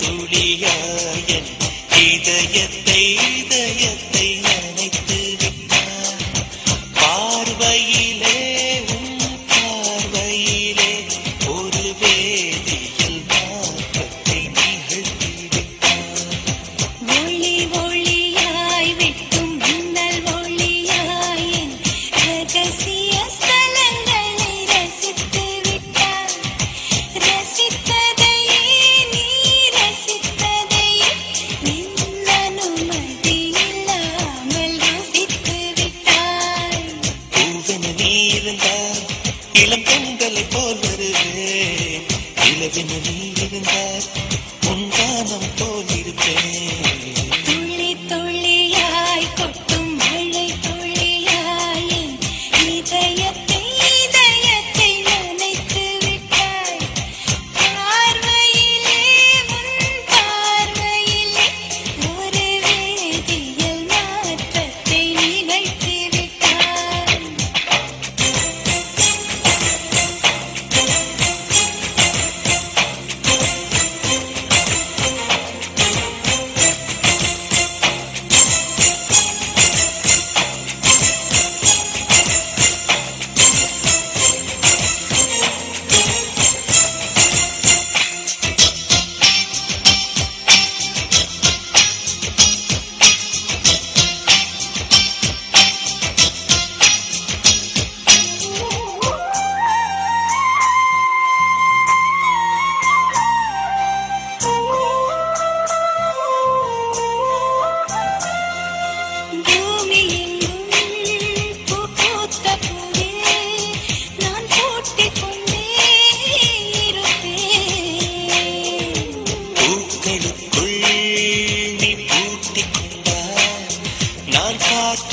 തുടിയായൻ ഹൃദയത്തെ ഹൃദയത്തെ இளம் பெண்களை போல் வருவே இளவின நீ இருந்தார் உன் கானம் போல் இருப்பேன்.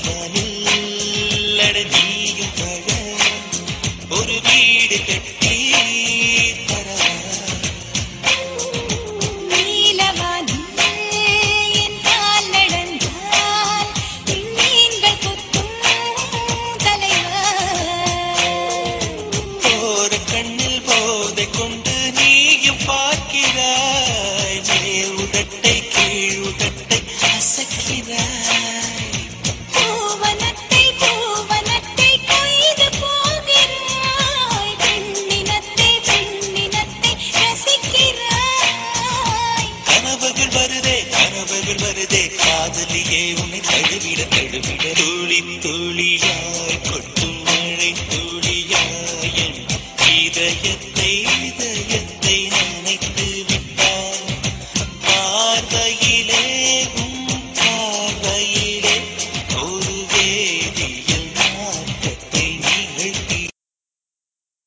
baby வருதே காதலியே உன்னை தழுவிட தழுவிட தூளி தூளியாய் கொட்டும் மழை